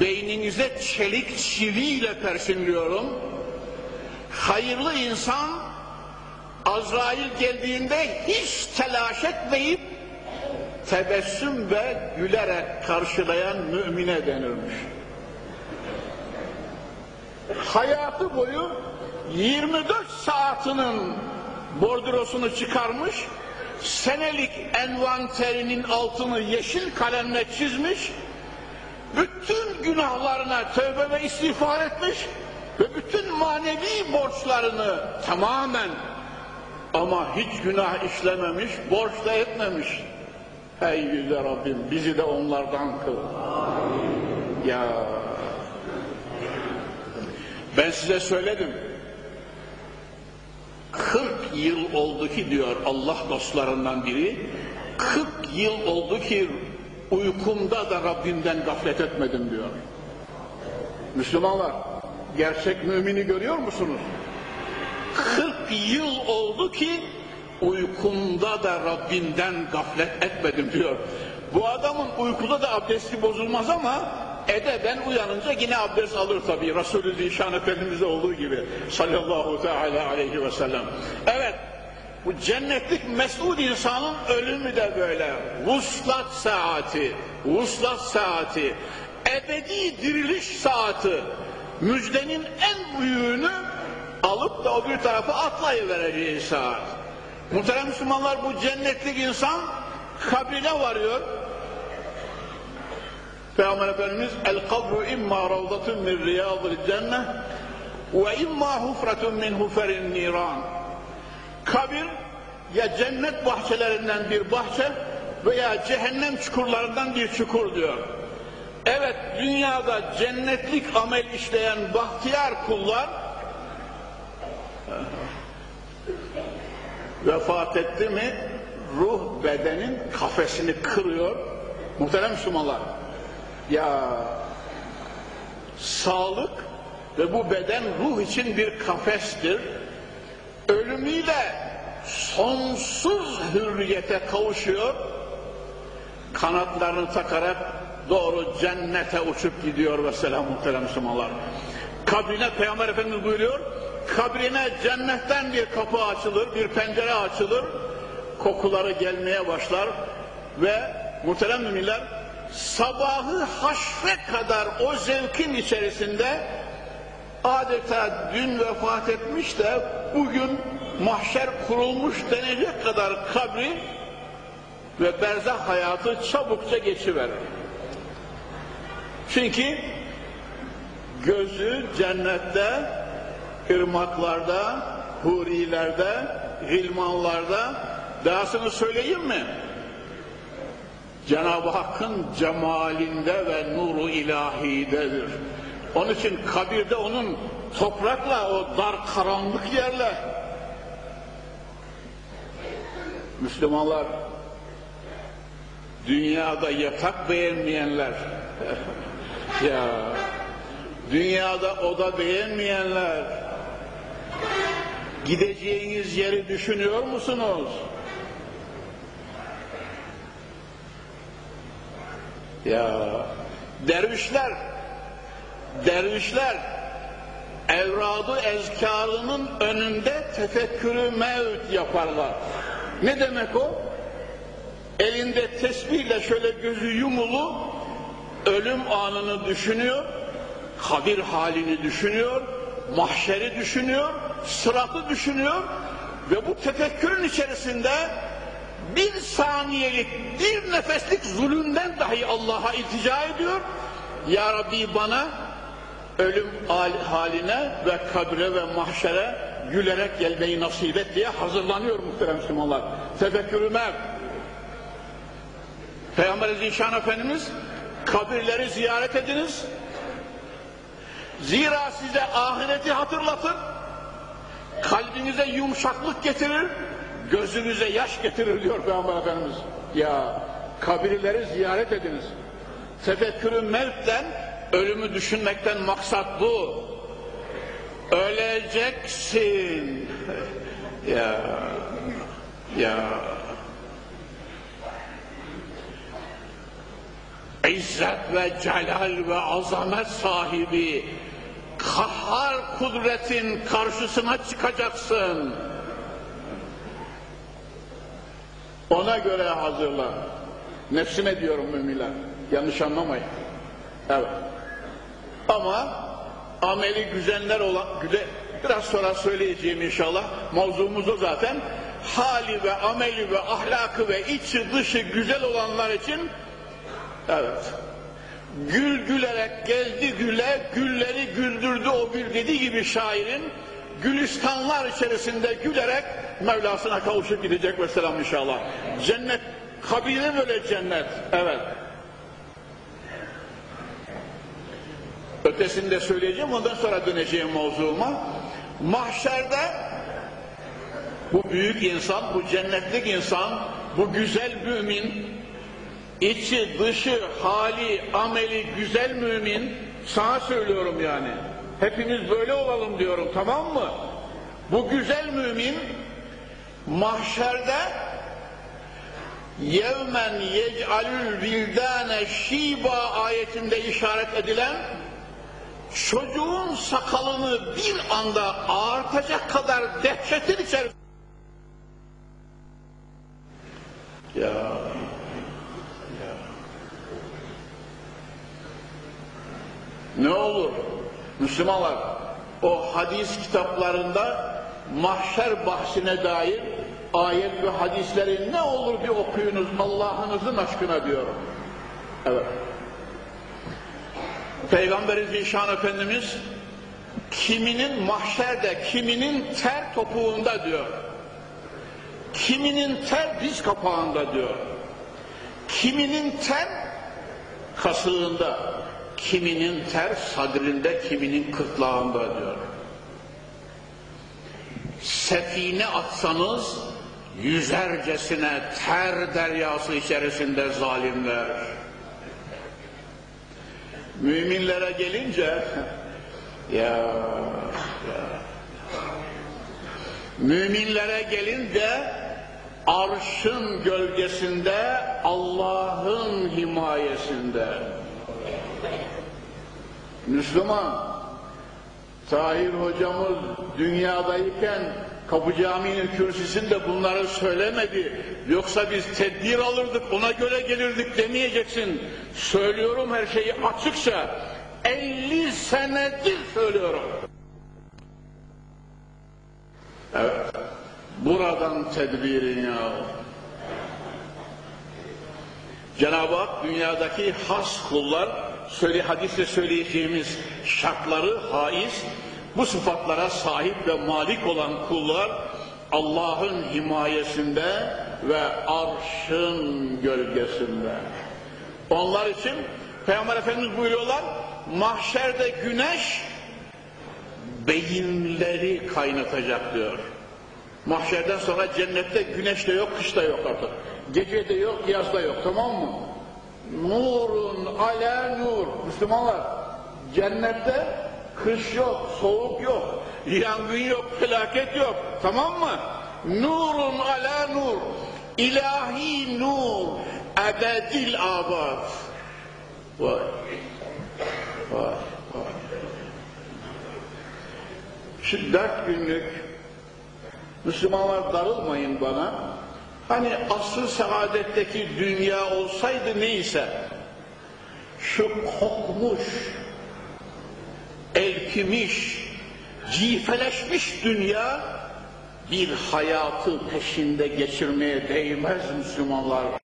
beyninize çelik çiviyle persinliyorum. Hayırlı insan Azrail geldiğinde hiç telaş etmeyip tebessüm ve gülerek karşılayan mümine denirmiş. Hayatı boyu 24 saatinin bordrosunu çıkarmış, senelik envanterinin altını yeşil kalemle çizmiş, bütün günahlarına tövbe ve istiğfar etmiş ve bütün manevi borçlarını tamamen ama hiç günah işlememiş, borç da etmemiş. Ey yüce Rabbim bizi de onlardan kıl. Ya ben size söyledim. 40 yıl oldu ki diyor Allah dostlarından biri, 40 yıl oldu ki uykumda da Rabbimden gaflet etmedim diyor. Müslümanlar, gerçek mümini görüyor musunuz? 40 yıl oldu ki uykumda da Rabbimden gaflet etmedim diyor. Bu adamın uykuda da abdesti bozulmaz ama edeben uyanınca yine abdest alır tabii. Resulü Zişan Efendimiz'de olduğu gibi sallallahu teala aleyhi ve sellem. Evet bu cennetlik mesud insanın ölümü de böyle. Vuslat saati, vuslat saati, ebedi diriliş saati. Müjdenin en büyüğünü alıp da o bir tarafa atlayıvereceği saat. Muhterem Müslümanlar bu cennetlik insan kabrine varıyor. Peygamber Efendimiz el kabru imma ravdatun min riyadil cennet ve imma hufratun min huferin niran. Kabir ya cennet bahçelerinden bir bahçe veya cehennem çukurlarından bir çukur diyor. Evet dünyada cennetlik amel işleyen bahtiyar kullar vefat etti mi ruh bedenin kafesini kırıyor. Muhterem Müslümanlar ya sağlık ve bu beden ruh için bir kafestir. Ölümüyle sonsuz hürriyete kavuşuyor. Kanatlarını takarak doğru cennete uçup gidiyor ve selam muhterem Müslümanlar. Kabrine Peygamber Efendimiz buyuruyor, kabrine cennetten bir kapı açılır, bir pencere açılır, kokuları gelmeye başlar ve muhterem müminler sabahı haşre kadar o zevkin içerisinde adeta dün vefat etmiş de bugün mahşer kurulmuş denecek kadar kabri ve berzah hayatı çabukça geçiverir. Çünkü gözü cennette, ırmaklarda, hurilerde, gilmanlarda, dahasını söyleyeyim mi? Cenab-ı Hakk'ın cemalinde ve nuru ilahidedir. Onun için kabirde onun toprakla, o dar karanlık yerle. Müslümanlar dünyada yatak beğenmeyenler. Ya dünyada oda beğenmeyenler. Gideceğiniz yeri düşünüyor musunuz? Ya dervişler dervişler evradı ezkarının önünde tefekkürü mevt yaparlar. Ne demek o? Elinde tesbihle şöyle gözü yumulu ölüm anını düşünüyor, kabir halini düşünüyor, mahşeri düşünüyor, sıratı düşünüyor ve bu tefekkürün içerisinde bir saniyelik, bir nefeslik zulümden dahi Allah'a iltica ediyor. Ya Rabbi bana ölüm haline ve kabre ve mahşere gülerek gelmeyi nasip et diye hazırlanıyor muhterem Müslümanlar. Tefekkürü mev. Peygamber Zişan Efendimiz kabirleri ziyaret ediniz. Zira size ahireti hatırlatır, kalbinize yumuşaklık getirir, gözünüze yaş getirir diyor Peygamber Efendimiz. Ya kabirleri ziyaret ediniz. Tefekkürü mevtten, ölümü düşünmekten maksat bu. Öleceksin. ya, ya. İzzet ve celal ve azamet sahibi kahhar kudretin karşısına çıkacaksın. Ona göre hazırlan. Nefsime diyorum müminler. Yanlış anlamayın. Evet. Ama ameli güzeller olan, güzel, biraz sonra söyleyeceğim inşallah. Mavzumuz o zaten. Hali ve ameli ve ahlakı ve içi dışı güzel olanlar için evet. Gül gülerek geldi güle, gülleri güldürdü o gül dediği gibi şairin gülistanlar içerisinde gülerek Mevlasına kavuşup gidecek ve selam inşallah. Cennet, kabile böyle cennet. Evet. Ötesini de söyleyeceğim, ondan sonra döneceğim mevzuma. Mahşerde bu büyük insan, bu cennetlik insan, bu güzel mümin, içi, dışı, hali, ameli güzel mümin, sana söylüyorum yani. Hepimiz böyle olalım diyorum, tamam mı? Bu güzel mümin, mahşerde yevmen yec'alül vildane şiba ayetinde işaret edilen çocuğun sakalını bir anda ağartacak kadar dehşetin içerisinde ya, ya ne olur Müslümanlar o hadis kitaplarında mahşer bahsine dair ayet ve hadisleri ne olur bir okuyunuz Allah'ınızın aşkına diyorum. Evet. Peygamber Zişan Efendimiz kiminin mahşerde, kiminin ter topuğunda diyor. Kiminin ter diz kapağında diyor. Kiminin ter kasığında, kiminin ter sadrinde, kiminin kırtlağında diyor. Sefine atsanız yüzercesine ter deryası içerisinde zalimler. Müminlere gelince ya, ya. Müminlere gelince arşın gölgesinde Allah'ın himayesinde. Müslüman Tahir hocamız dünyadayken Kapı Camii'nin kürsüsünde bunları söylemedi. Yoksa biz tedbir alırdık, ona göre gelirdik demeyeceksin. Söylüyorum her şeyi açıkça. 50 senedir söylüyorum. Evet. Buradan tedbirin ya. Cenab-ı Hak dünyadaki has kullar, söyle, hadiste söyleyeceğimiz şartları haiz, bu sıfatlara sahip ve malik olan kullar Allah'ın himayesinde ve arşın gölgesinde. Onlar için Peygamber Efendimiz buyuruyorlar, mahşerde güneş beyinleri kaynatacak diyor. Mahşerden sonra cennette güneş de yok, kış da yok artık. Gece de yok, yaz da yok, tamam mı? Nurun ala nur. Müslümanlar, cennette kış yok, soğuk yok, yangın yok, felaket yok, tamam mı? Nurun ala nur, ilahi nur, ebedil abad. Vay, vay, vay. Şu günlük Müslümanlar darılmayın bana. Hani asıl saadetteki dünya olsaydı neyse şu kokmuş, elkimiş, cifeleşmiş dünya bir hayatı peşinde geçirmeye değmez Müslümanlar.